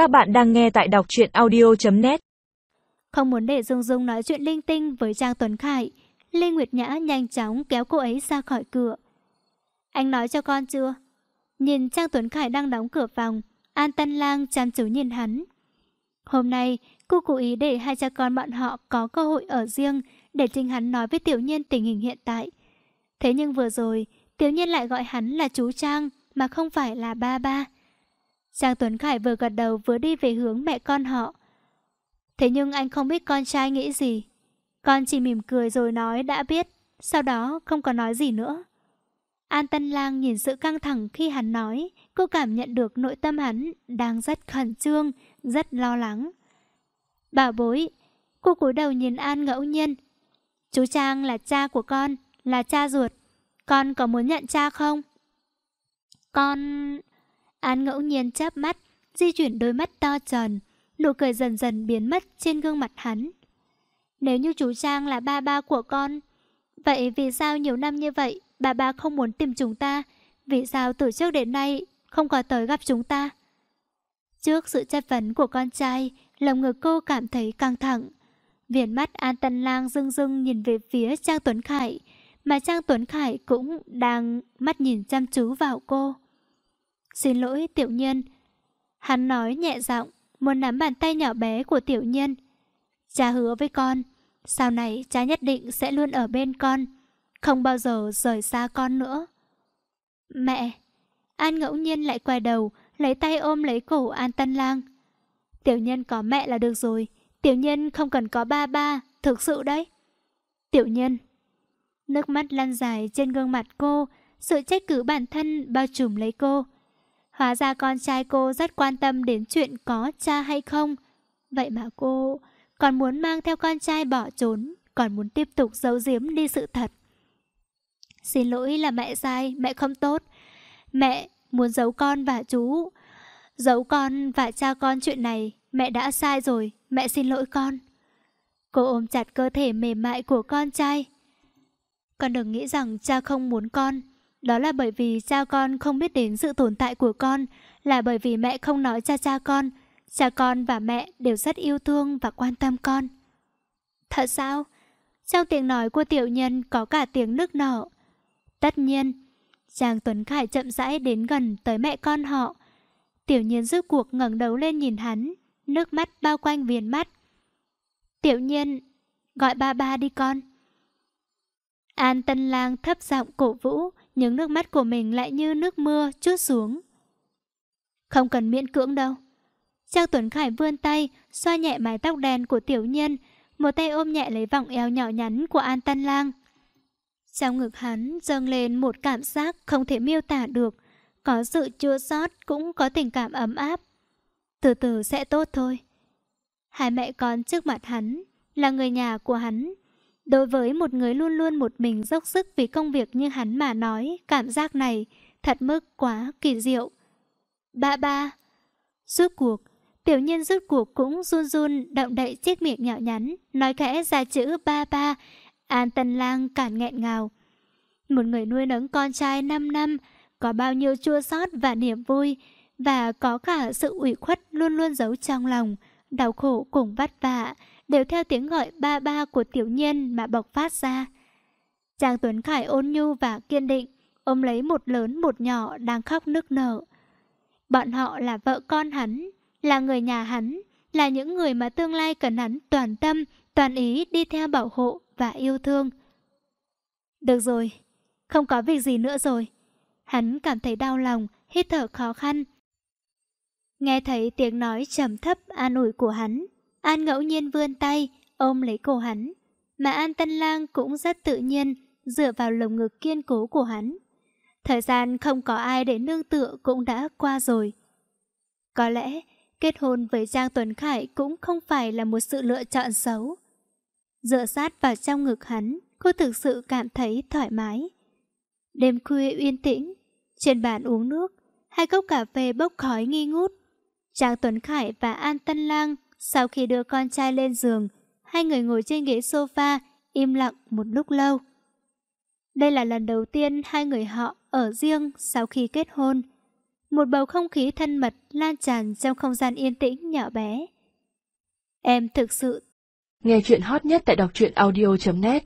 Các bạn đang nghe tại đọc truyện audio.net Không muốn để Dung Dung nói chuyện linh tinh với Trang Tuấn Khải, Lê Nguyệt Nhã nhanh chóng kéo cô ấy ra khỏi cửa. Anh nói cho con chưa? Nhìn Trang Tuấn Khải đang đóng cửa phòng, An Tân Lang chăm chú nhìn hắn. Hôm nay, cô cố ý để hai cha con bọn họ có cơ hội ở riêng để chính hắn nói với Tiểu Nhiên tình hình hiện tại. Thế nhưng vừa rồi, Tiểu Nhiên lại gọi hắn là chú Trang mà không phải là ba ba. Trang Tuấn Khải vừa gật đầu vừa đi về hướng mẹ con họ. Thế nhưng anh không biết con trai nghĩ gì. Con chỉ mỉm cười rồi nói đã biết, sau đó không có nói gì nữa. An Tân Lang nhìn sự căng thẳng khi hắn nói, cô cảm nhận được nội tâm hắn đang rất khẩn trương, rất lo lắng. Bảo bối, cô cúi đầu nhìn An ngẫu nhiên. Chú Trang là cha của con, là cha ruột. Con có muốn nhận cha không? Con... An ngẫu nhiên chớp mắt, di chuyển đôi mắt to tròn, nụ cười dần dần biến mất trên gương mặt hắn. Nếu như chú Trang là ba ba của con, vậy vì sao nhiều năm như vậy bà ba không muốn tìm chúng ta? Vì sao từ trước đến nay không có tới gặp chúng ta? Trước sự chất vấn của con trai, lòng ngực cô cảm thấy căng thẳng. Viền mắt An Tân Lang rưng rưng nhìn về phía Trang Tuấn Khải, mà Trang Tuấn Khải cũng đang mắt nhìn chăm chú vào cô. Xin lỗi tiểu nhân. Hắn nói nhẹ giọng, muốn nắm bàn tay nhỏ bé của tiểu nhân. Cha hứa với con, sau này cha nhất định sẽ luôn ở bên con, không bao giờ rời xa con nữa. Mẹ! An ngẫu nhiên lại quay đầu, lấy tay ôm lấy cổ An Tân Lang. Tiểu nhân có mẹ là được rồi, tiểu nhân không cần có ba ba, thực sự đấy. Tiểu nhân! Nước mắt lăn dài trên gương mặt cô, sự trách cứ bản thân bao trùm lấy cô. Hóa ra con trai cô rất quan tâm đến chuyện có cha hay không. Vậy mà cô còn muốn mang theo con trai bỏ trốn, còn muốn tiếp tục giấu giếm đi sự thật. Xin lỗi là mẹ sai, mẹ không tốt. Mẹ muốn giấu con và chú. Giấu con và cha con chuyện này, mẹ đã sai rồi, mẹ xin lỗi con. Cô ôm chặt cơ thể mềm mại của con trai. Con đừng nghĩ rằng cha không muốn con. Đó là bởi vì cha con không biết đến sự tồn tại của con, là bởi vì mẹ không nói cho cha con. Cha con và mẹ đều rất yêu thương và quan tâm con. Thật sao? Trong tiếng nói của tiểu nhân có cả tiếng nức nở. Tất nhiên, chàng Tuấn Khải chậm rãi đến gần tới mẹ con họ. Tiểu nhiên rước cuộc ngẩng đầu lên nhìn hắn, nước mắt bao quanh viền mắt. Tiểu nhiên, gọi ba ba đi con. An Tân Lang thấp giọng cổ vũ, những nước mắt của mình lại như nước mưa chút xuống. Không cần miễn cưỡng đâu. Trang Tuấn Khải vươn tay, xoa nhẹ mái tóc đen của tiểu nhân, một tay ôm nhẹ lấy vòng eo nhỏ nhắn của An Tân Lang. Trong ngực hắn dâng lên một cảm giác không thể miêu tả được, có sự chua xót cũng có tình cảm ấm áp. Từ từ sẽ tốt thôi. Hai mẹ con trước mặt hắn, là người nhà của hắn, Đối với một người luôn luôn một mình dốc sức vì công việc như hắn mà nói, cảm giác này thật mức quá kỳ diệu. Ba ba. Rút cuộc, tiểu nhân rút cuộc cũng run run động đậy chiếc miệng nhỏ nhắn, nói khẽ ra chữ ba ba. An Tân Lang cản nghẹn ngào. Một người nuôi nấng con trai 5 năm, có bao nhiêu chua xót và niềm vui, và có cả sự ủy khuất luôn luôn giấu trong lòng, đau khổ cùng vất vả, đều theo tiếng gọi ba ba của tiểu nhiên mà bộc phát ra. Trang Tuấn Khải ôn nhu và kiên định, ôm lấy một lớn một nhỏ đang khóc nức nở. Bọn họ là vợ con hắn, là người nhà hắn, là những người mà tương lai cần hắn toàn tâm, toàn ý đi theo bảo hộ và yêu thương. Được rồi, không có việc gì nữa rồi. Hắn cảm thấy đau lòng, hít thở khó khăn. Nghe thấy tiếng nói trầm thấp an ủi của hắn, An ngẫu nhiên vươn tay, ôm lấy cổ hắn. Mà An Tân Lang cũng rất tự nhiên, dựa vào lồng ngực kiên cố của hắn. Thời gian không có ai để nương tựa cũng đã qua rồi. Có lẽ, kết hôn với Giang Tuấn Khải cũng không phải là một sự lựa chọn xấu. Dựa sát vào trong ngực hắn, cô thực sự cảm thấy thoải mái. Đêm khuya yên tĩnh, trên bàn uống nước, hai cốc cà phê bốc khói nghi ngút. Trang Tuấn Khải và An Tân Lang sau khi đưa con trai lên giường, hai người ngồi trên ghế sofa, im lặng một lúc lâu. Đây là lần đầu tiên hai người họ ở riêng sau khi kết hôn. Một bầu không khí thân mật lan tràn trong không gian yên tĩnh nhỏ bé. Em thực sự... Nghe chuyện hot nhất tại đọc truyện audio.net